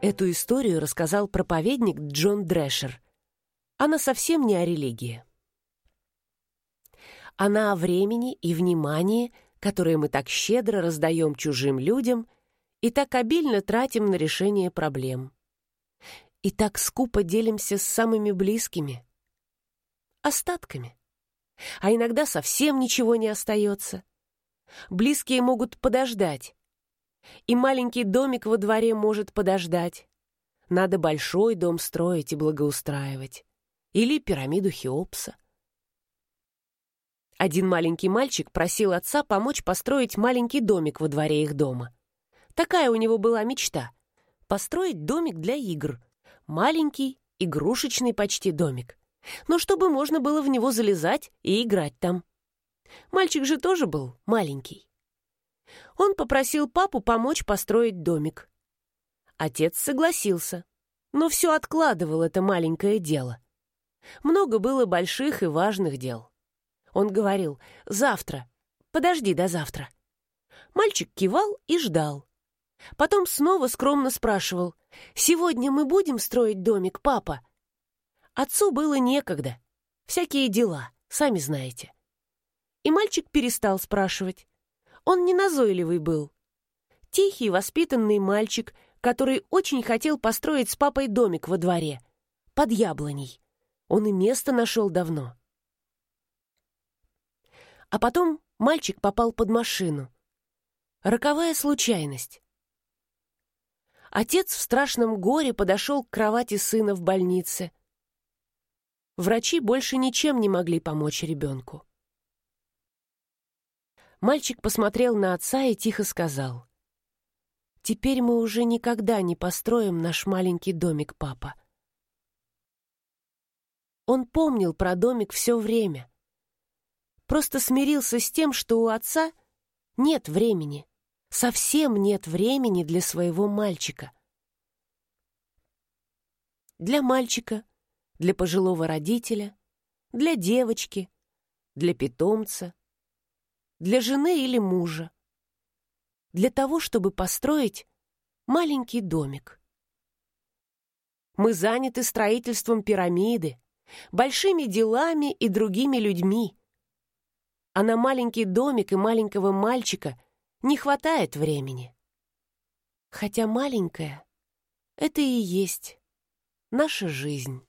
Эту историю рассказал проповедник Джон Дрэшер. Она совсем не о религии. Она о времени и внимании, которые мы так щедро раздаем чужим людям и так обильно тратим на решение проблем. И так скупо делимся с самыми близкими. Остатками. А иногда совсем ничего не остается. Близкие могут подождать, и маленький домик во дворе может подождать. Надо большой дом строить и благоустраивать. Или пирамиду Хеопса. Один маленький мальчик просил отца помочь построить маленький домик во дворе их дома. Такая у него была мечта — построить домик для игр. Маленький, игрушечный почти домик. Но чтобы можно было в него залезать и играть там. Мальчик же тоже был маленький. Он попросил папу помочь построить домик. Отец согласился, но все откладывал это маленькое дело. Много было больших и важных дел. Он говорил «завтра, подожди до завтра». Мальчик кивал и ждал. Потом снова скромно спрашивал «Сегодня мы будем строить домик, папа?» Отцу было некогда. Всякие дела, сами знаете. И мальчик перестал спрашивать. Он не назойливый был. Тихий, воспитанный мальчик, который очень хотел построить с папой домик во дворе, под яблоней. Он и место нашел давно. А потом мальчик попал под машину. Роковая случайность. Отец в страшном горе подошел к кровати сына в больнице. Врачи больше ничем не могли помочь ребенку. Мальчик посмотрел на отца и тихо сказал. «Теперь мы уже никогда не построим наш маленький домик, папа». Он помнил про домик все время. Просто смирился с тем, что у отца нет времени, совсем нет времени для своего мальчика. Для мальчика, для пожилого родителя, для девочки, для питомца, для жены или мужа, для того, чтобы построить маленький домик. Мы заняты строительством пирамиды, большими делами и другими людьми. А на маленький домик и маленького мальчика не хватает времени. Хотя маленькая — это и есть наша жизнь.